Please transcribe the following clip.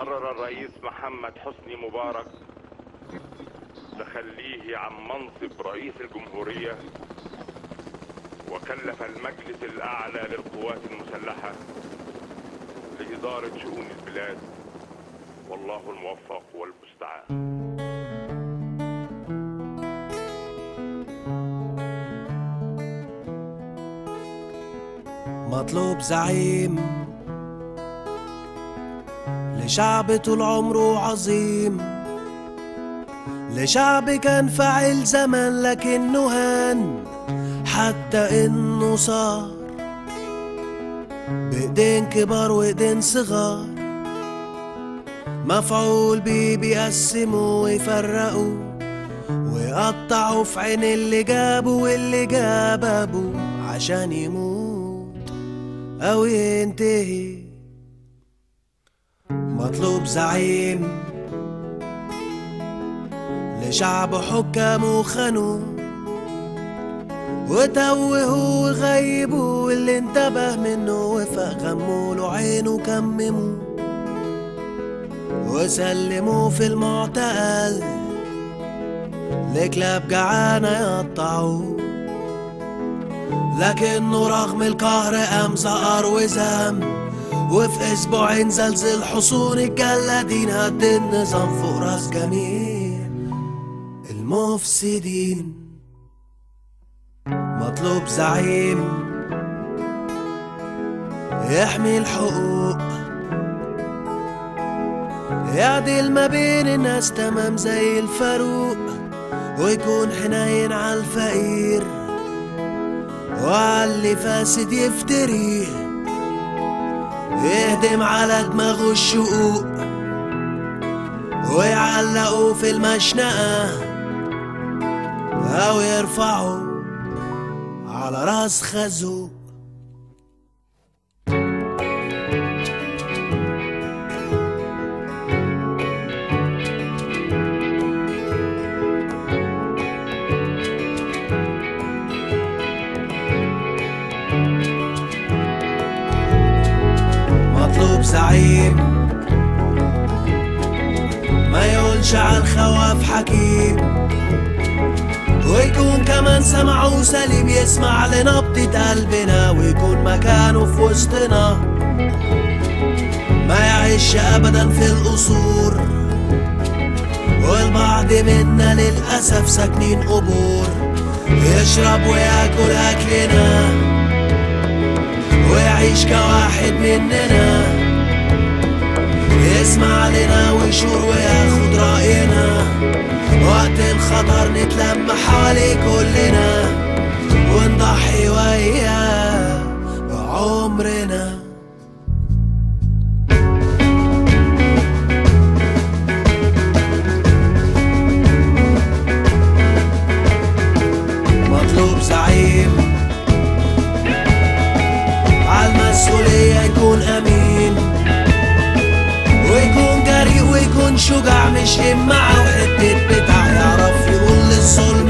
قرر الرئيس محمد حسني مبارك تخليه عن منصب رئيس الجمهورية وكلف المجلس الأعلى للقوات المسلحة لإدارة شؤون البلاد والله الموفق والمستعان. مطلوب زعيم لشعب طول عمره عظيم. لشعب كان فاعل زمان لكنه هان حتى إنه صار. بإيدين كبار وإيدين صغار. مفعول بيه بيقسموا ويفرقوا ويقطعوا في عين اللي جابوا واللي جاب أبوه عشان يموت أو ينتهي. مطلوب زعيم. لشعب حكامه خانوه وتوهوا وغيبوا واللي انتبه منه وفق غموا له عينه كمموا وسلموا في المعتقل. لكلاب جعانة يقطعوه لكنه رغم القهر قام زقر وزام وفي أسبوعين زلزل حصون الجلادين هد النظام فوق رأس جميع المفسدين مطلوب زعيم. يحمي الحقوق. يعدل ما بين الناس تمام زي الفاروق ويكون حنين على الفقير. وعلى فاسد يفتريه. يهدم على دماغه الشقوق ويعلقوا في المشنقة. أو يرفعوا على رأس خازوق مطلوب زعيم ما يقولش على الخواف حكيم. ويكون كمان سمعه سليم يسمع لنبضة قلبنا ويكون مكانه في وسطنا. ما يعيش ابدا في القصور. والبعض منا للأسف ساكنين قبور. يشرب وياكل أكلنا ويعيش كواحد مننا. يسمع لنا ويشور وياخد رأينا. وقت الخطر نتلم حواليه كلنا. شجاع مش همعة وحتة بتاع يعرف يقول للظلم